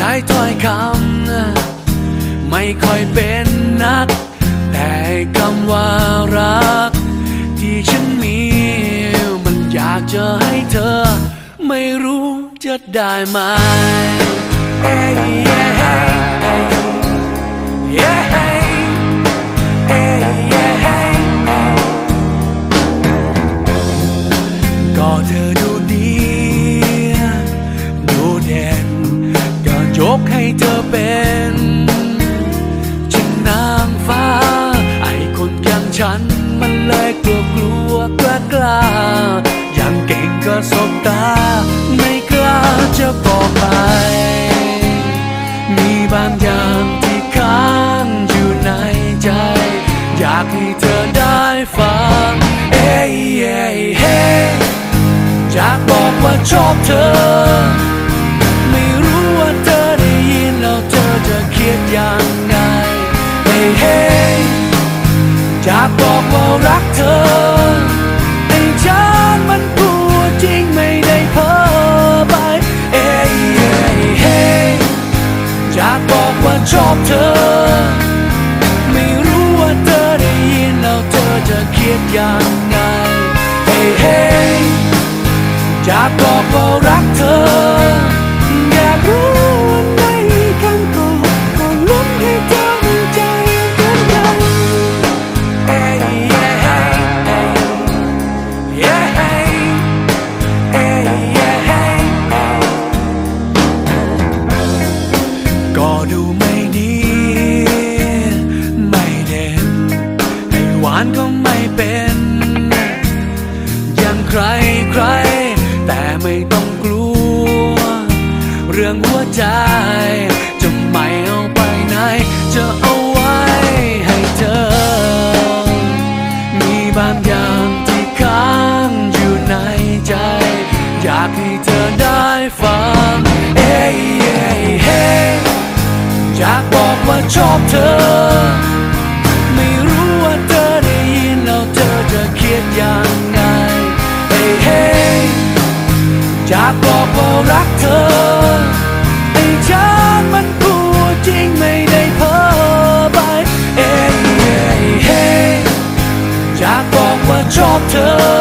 ใช้ถ้อยคำไม่ค่อยเป็น คำว่ารัก ที่ฉันมี มันอยากจะให้เธอ ไม่รู้จะได้ไหม Hey, yeah, hey, hey. Yeah, hey. Hey, yeah, hey, ก็เธอดูดี ดูเด่นก็ยกให้เธอเป็น ฉันมันเลยกลัวกลัวกล้ากล้าอย่างเก่งก็สบตา ไม่กล้าจะบอกไป มีบางอย่างที่ค้างอยู่ในใจ อยากให้เธอได้ฟัง เอ้ยเอ้ยเฮ้อยากบอกว่าชอบเธอ ว่าชอบเธอ ไม่รู้ว่าเธอได้ยินแล้วเธอจะคิดยังไง เฮ้ยเฮ้อยากบอกว่ารักเธอ อยากรู้ ใครใคร แต่ไม่ต้องกลัว เรื่องหัวใจ จะไม่เอาไปไหน จะเอาไว้ให้เธอ มีบางอย่างที่ค้างอยู่ในใจ อยากให้เธอได้ฟัง เอ้ยเอ้ยเฮ้อยากบอกว่าชอบเธอ อยากบอกว่ารักเธอให้ฉันมันพูดจริงไม่ได้เพ้อไปเอ้ยเฮ้ยเฮ้ยอยากบอกว่าชอบเธอ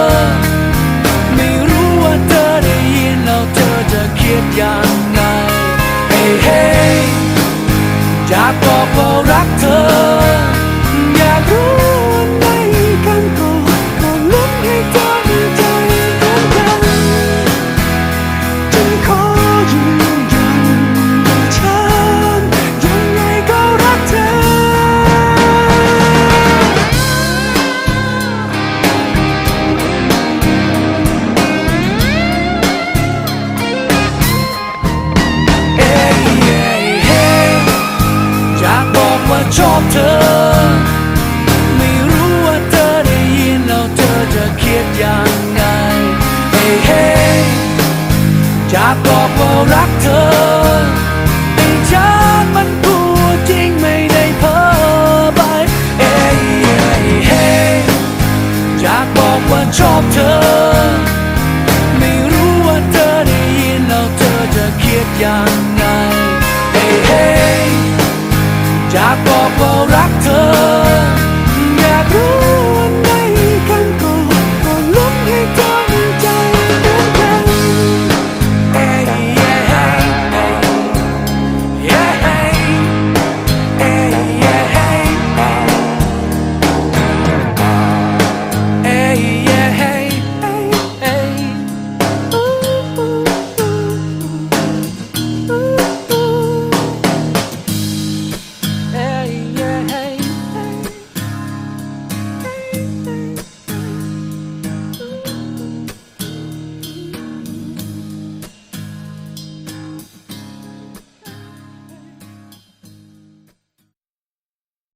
รักเธอให้ฉันมันพูดจริงไม่ได้เพ้อไปเอ้ยเฮ้ยเฮ้ยอยากบอกว่าชอบเธอ ไม่รู้ว่าเธอได้ยินแล้วเธอจะคิดยังไงเฮ้ยเฮ้ยอยากบอก